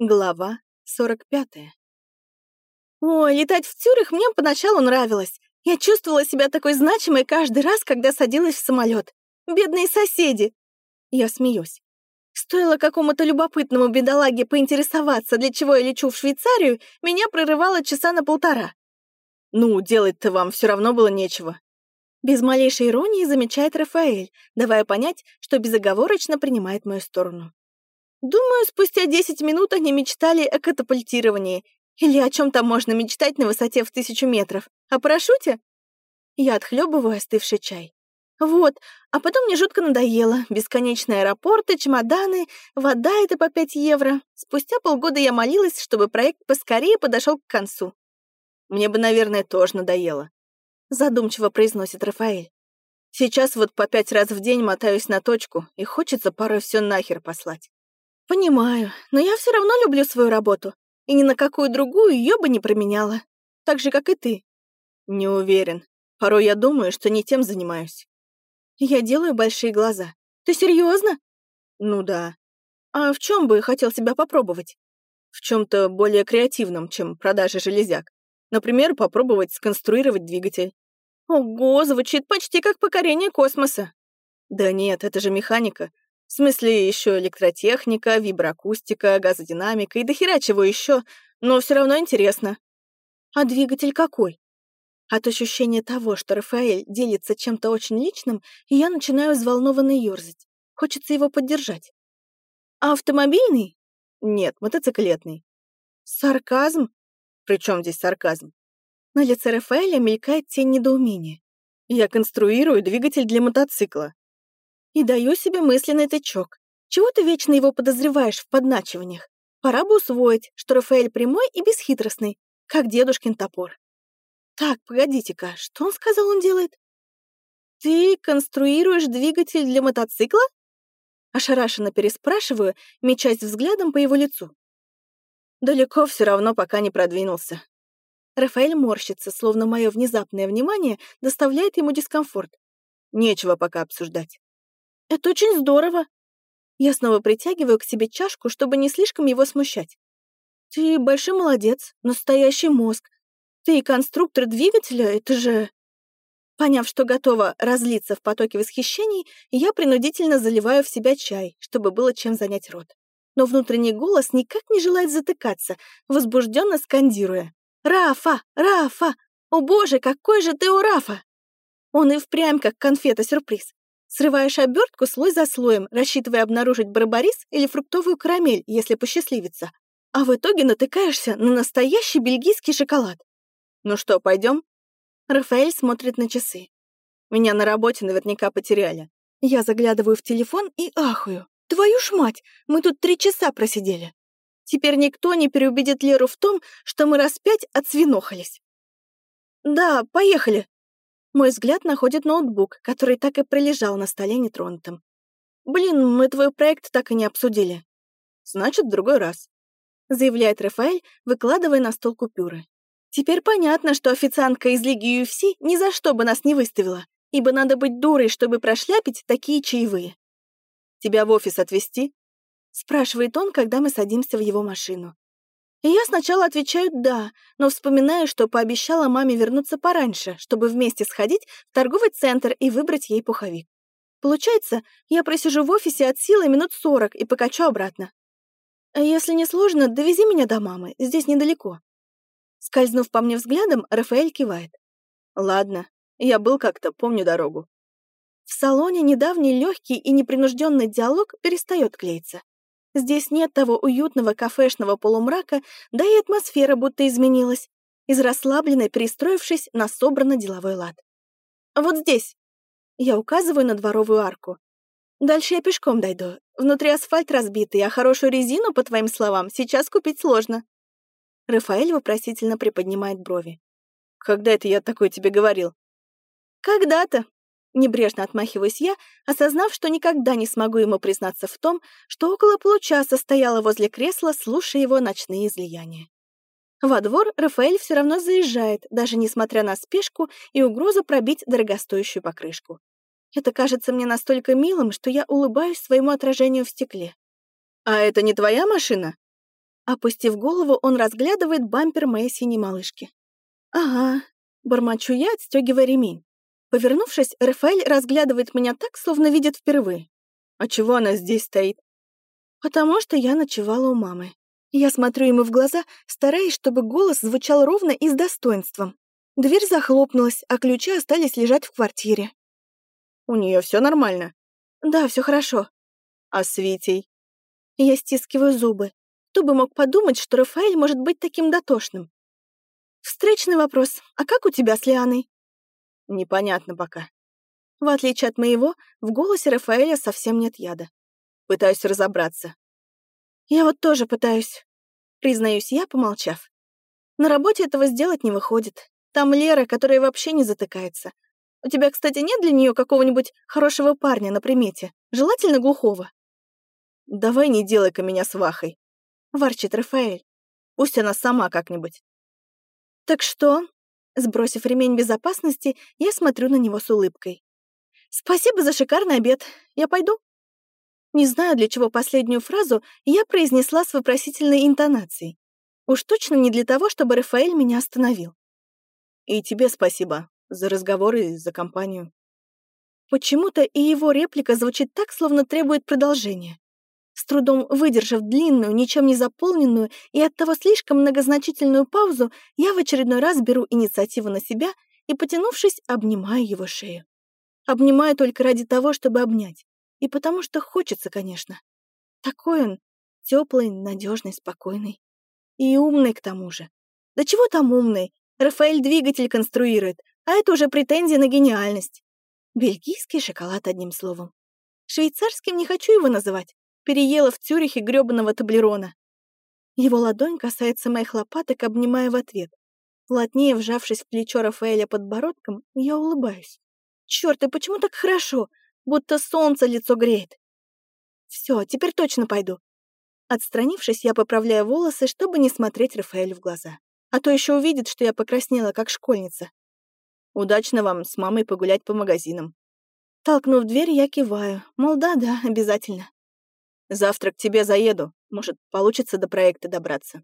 Глава 45. Ой, летать в Цюрих мне поначалу нравилось. Я чувствовала себя такой значимой каждый раз, когда садилась в самолет. Бедные соседи. Я смеюсь. Стоило какому-то любопытному бедолаге поинтересоваться, для чего я лечу в Швейцарию, меня прорывало часа на полтора. Ну, делать-то вам все равно было нечего. Без малейшей иронии замечает Рафаэль, давая понять, что безоговорочно принимает мою сторону. Думаю, спустя 10 минут они мечтали о катапультировании. Или о чем там можно мечтать на высоте в тысячу метров. О парашюте? Я отхлебываю остывший чай. Вот, а потом мне жутко надоело. Бесконечные аэропорты, чемоданы, вода — это по 5 евро. Спустя полгода я молилась, чтобы проект поскорее подошел к концу. Мне бы, наверное, тоже надоело. Задумчиво произносит Рафаэль. Сейчас вот по пять раз в день мотаюсь на точку, и хочется порой все нахер послать. «Понимаю, но я все равно люблю свою работу, и ни на какую другую ее бы не променяла. Так же, как и ты». «Не уверен. Порой я думаю, что не тем занимаюсь». Я делаю большие глаза. «Ты серьезно? «Ну да. А в чем бы хотел себя попробовать?» «В чем то более креативном, чем продажа железяк. Например, попробовать сконструировать двигатель». «Ого, звучит почти как покорение космоса». «Да нет, это же механика. В смысле, еще электротехника, виброакустика, газодинамика и дохера чего еще, но все равно интересно. А двигатель какой? От ощущения того, что Рафаэль делится чем-то очень личным, я начинаю взволнованно ерзать. Хочется его поддержать. А автомобильный? Нет, мотоциклетный. Сарказм? Причем здесь сарказм? На лице Рафаэля мелькает тень недоумения. Я конструирую двигатель для мотоцикла и даю себе мысленный тычок. Чего ты вечно его подозреваешь в подначиваниях? Пора бы усвоить, что Рафаэль прямой и бесхитростный, как дедушкин топор. Так, погодите-ка, что он сказал, он делает? Ты конструируешь двигатель для мотоцикла? Ошарашенно переспрашиваю, мечась взглядом по его лицу. Далеко все равно пока не продвинулся. Рафаэль морщится, словно мое внезапное внимание доставляет ему дискомфорт. Нечего пока обсуждать. Это очень здорово. Я снова притягиваю к себе чашку, чтобы не слишком его смущать. Ты большой молодец, настоящий мозг. Ты конструктор двигателя, это же... Поняв, что готова разлиться в потоке восхищений, я принудительно заливаю в себя чай, чтобы было чем занять рот. Но внутренний голос никак не желает затыкаться, возбужденно скандируя. «Рафа! Рафа! О боже, какой же ты у Рафа!» Он и впрямь как конфета-сюрприз. Срываешь обертку слой за слоем, рассчитывая обнаружить барбарис или фруктовую карамель, если посчастливится. А в итоге натыкаешься на настоящий бельгийский шоколад. Ну что, пойдем? Рафаэль смотрит на часы. Меня на работе наверняка потеряли. Я заглядываю в телефон и ахаю. Твою ж мать, мы тут три часа просидели. Теперь никто не переубедит Леру в том, что мы раз пять отсвинохались. Да, поехали, мой взгляд находит ноутбук, который так и пролежал на столе нетронутым. «Блин, мы твой проект так и не обсудили». «Значит, в другой раз», — заявляет Рафаэль, выкладывая на стол купюры. «Теперь понятно, что официантка из Лиги UFC ни за что бы нас не выставила, ибо надо быть дурой, чтобы прошляпить такие чаевые». «Тебя в офис отвезти?» — спрашивает он, когда мы садимся в его машину. И я сначала отвечаю «да», но вспоминаю, что пообещала маме вернуться пораньше, чтобы вместе сходить в торговый центр и выбрать ей пуховик. Получается, я просижу в офисе от силы минут сорок и покачу обратно. Если не сложно, довези меня до мамы, здесь недалеко. Скользнув по мне взглядом, Рафаэль кивает. Ладно, я был как-то, помню дорогу. В салоне недавний легкий и непринужденный диалог перестает клеиться. Здесь нет того уютного кафешного полумрака, да и атмосфера будто изменилась, из расслабленной перестроившись на собранно-деловой лад. «Вот здесь!» Я указываю на дворовую арку. «Дальше я пешком дойду. Внутри асфальт разбитый, а хорошую резину, по твоим словам, сейчас купить сложно». Рафаэль вопросительно приподнимает брови. «Когда это я такое тебе говорил?» «Когда-то», Небрежно отмахиваюсь я, осознав, что никогда не смогу ему признаться в том, что около получаса стояла возле кресла, слушая его ночные излияния. Во двор Рафаэль все равно заезжает, даже несмотря на спешку и угрозу пробить дорогостоящую покрышку. Это кажется мне настолько милым, что я улыбаюсь своему отражению в стекле. «А это не твоя машина?» Опустив голову, он разглядывает бампер моей синей малышки. «Ага», — бормочу я, отстегивая ремень. Повернувшись, Рафаэль разглядывает меня так, словно видит впервые. «А чего она здесь стоит?» «Потому что я ночевала у мамы». Я смотрю ему в глаза, стараясь, чтобы голос звучал ровно и с достоинством. Дверь захлопнулась, а ключи остались лежать в квартире. «У нее все нормально?» «Да, все хорошо». «А с Витей?» Я стискиваю зубы. Кто бы мог подумать, что Рафаэль может быть таким дотошным? Встречный вопрос. А как у тебя с Лианой? Непонятно пока. В отличие от моего, в голосе Рафаэля совсем нет яда. Пытаюсь разобраться. Я вот тоже пытаюсь. Признаюсь я, помолчав. На работе этого сделать не выходит. Там Лера, которая вообще не затыкается. У тебя, кстати, нет для нее какого-нибудь хорошего парня на примете? Желательно глухого. Давай не делай-ка меня свахой. Ворчит Рафаэль. Пусть она сама как-нибудь. Так что, Сбросив ремень безопасности, я смотрю на него с улыбкой. «Спасибо за шикарный обед. Я пойду?» Не знаю, для чего последнюю фразу я произнесла с вопросительной интонацией. Уж точно не для того, чтобы Рафаэль меня остановил. «И тебе спасибо за разговор и за компанию». Почему-то и его реплика звучит так, словно требует продолжения. Трудом выдержав длинную, ничем не заполненную и оттого слишком многозначительную паузу, я в очередной раз беру инициативу на себя и, потянувшись, обнимаю его шею. Обнимаю только ради того, чтобы обнять. И потому что хочется, конечно. Такой он, теплый, надежный, спокойный. И умный к тому же. Да чего там умный? Рафаэль двигатель конструирует, а это уже претензии на гениальность. Бельгийский шоколад, одним словом. Швейцарским не хочу его называть переела в Цюрихе грёбаного таблерона. Его ладонь касается моих лопаток, обнимая в ответ. Плотнее вжавшись в плечо Рафаэля подбородком, я улыбаюсь. Чёрт, и почему так хорошо? Будто солнце лицо греет. Всё, теперь точно пойду. Отстранившись, я поправляю волосы, чтобы не смотреть Рафаэлю в глаза. А то ещё увидит, что я покраснела, как школьница. Удачно вам с мамой погулять по магазинам. Толкнув дверь, я киваю. Мол, да-да, обязательно. Завтра к тебе заеду. Может, получится до проекта добраться.